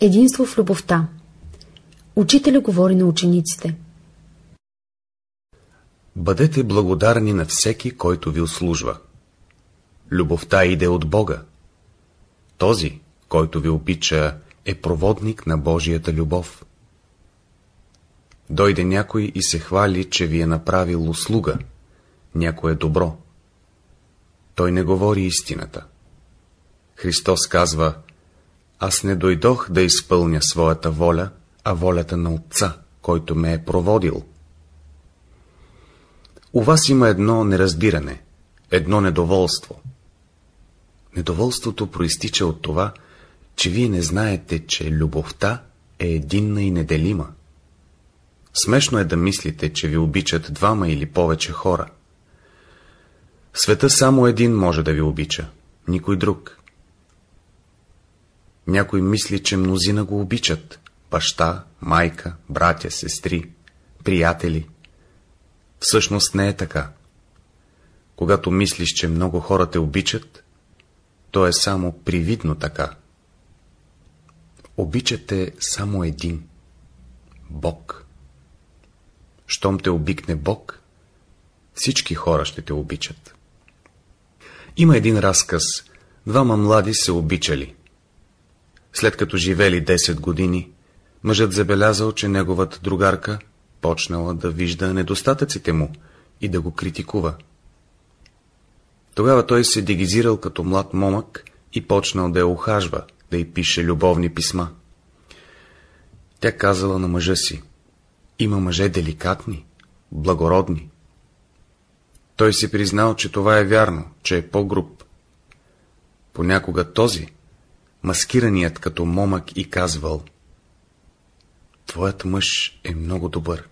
Единство в любовта Учителя говори на учениците. Бъдете благодарни на всеки, който ви услужва. Любовта иде от Бога. Този, който ви обича, е проводник на Божията любов. Дойде някой и се хвали, че ви е направил услуга, някое добро. Той не говори истината. Христос казва, аз не дойдох да изпълня своята воля, а волята на Отца, който ме е проводил. У вас има едно неразбиране, едно недоволство. Недоволството проистича от това, че вие не знаете, че любовта е единна и неделима. Смешно е да мислите, че ви обичат двама или повече хора. Света само един може да ви обича, никой друг. Някой мисли, че мнозина го обичат. Баща, майка, братя, сестри, приятели. Всъщност не е така. Когато мислиш, че много хора те обичат, то е само привидно така. Обичате само един — Бог. Щом те обикне Бог, всички хора ще те обичат. Има един разказ. Двама млади се обичали. След като живели 10 години, мъжът забелязал, че неговата другарка почнала да вижда недостатъците му и да го критикува. Тогава той се дегизирал като млад момък и почнал да я ухажва, да й пише любовни писма. Тя казала на мъжа си, има мъже деликатни, благородни. Той си признал, че това е вярно, че е по-груб. Понякога този, маскираният като момък и казвал, Твоят мъж е много добър,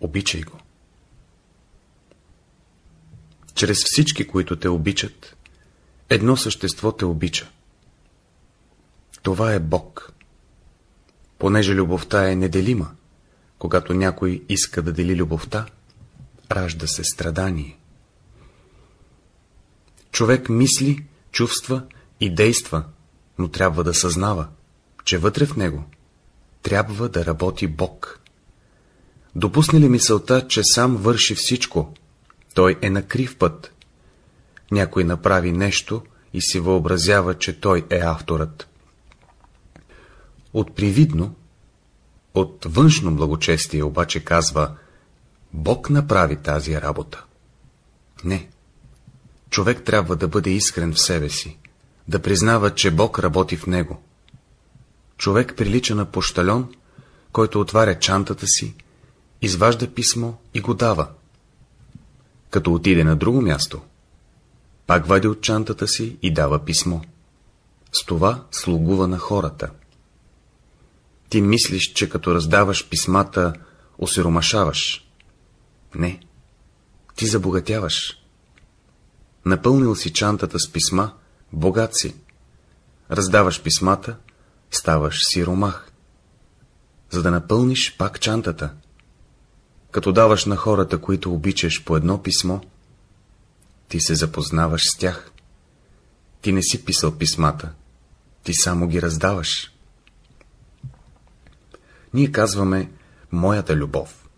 обичай го. Чрез всички, които те обичат, едно същество те обича. Това е Бог. Понеже любовта е неделима, когато някой иска да дели любовта, ражда се страдание. Човек мисли, чувства и действа, но трябва да съзнава, че вътре в него трябва да работи Бог. Допусне ли мисълта, че сам върши всичко, той е на крив път. Някой направи нещо и си въобразява, че той е авторът. От привидно, от външно благочестие обаче казва, Бог направи тази работа. Не. Човек трябва да бъде искрен в себе си, да признава, че Бог работи в него. Човек прилича на пощальон, който отваря чантата си, изважда писмо и го дава. Като отиде на друго място, пак вади от чантата си и дава писмо. С това слугува на хората. Ти мислиш, че като раздаваш писмата, осиромашаваш. Не, ти забогатяваш. Напълнил си чантата с писма, богат си. Раздаваш писмата, ставаш сиромах. За да напълниш пак чантата. Като даваш на хората, които обичаш по едно писмо, ти се запознаваш с тях. Ти не си писал писмата, ти само ги раздаваш. Ние казваме моята любов.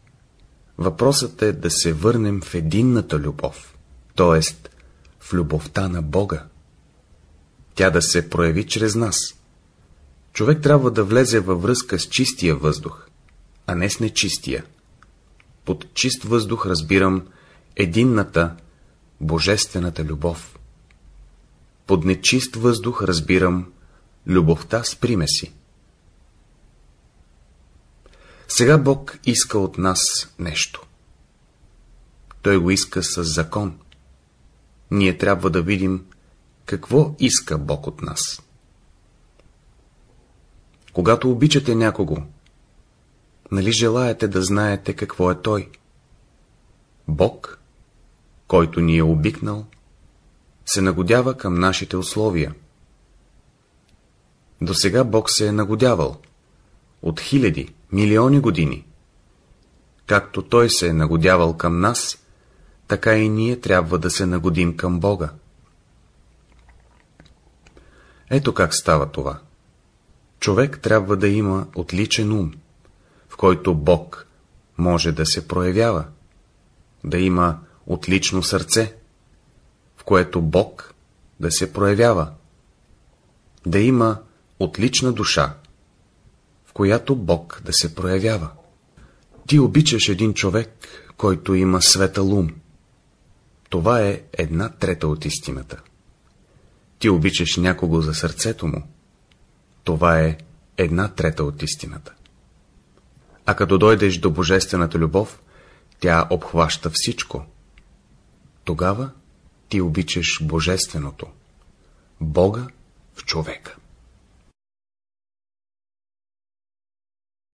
Въпросът е да се върнем в единната любов, т.е. в любовта на Бога. Тя да се прояви чрез нас. Човек трябва да влезе във връзка с чистия въздух, а не с нечистия. Под чист въздух разбирам единната, божествената любов. Под нечист въздух разбирам любовта с примеси. Сега Бог иска от нас нещо. Той го иска с закон. Ние трябва да видим какво иска Бог от нас. Когато обичате някого, нали желаете да знаете какво е Той? Бог, който ни е обикнал, се нагодява към нашите условия. До сега Бог се е нагодявал. От хиляди, милиони години. Както Той се е нагодявал към нас, така и ние трябва да се нагодим към Бога. Ето как става това. Човек трябва да има отличен ум, в който Бог може да се проявява, да има отлично сърце, в което Бог да се проявява, да има отлична душа, в която Бог да се проявява. Ти обичаш един човек, който има светъл ум. Това е една трета от истината. Ти обичаш някого за сърцето му. Това е една трета от истината. А като дойдеш до божествената любов, тя обхваща всичко. Тогава ти обичаш божественото, Бога в човека.